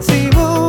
see cari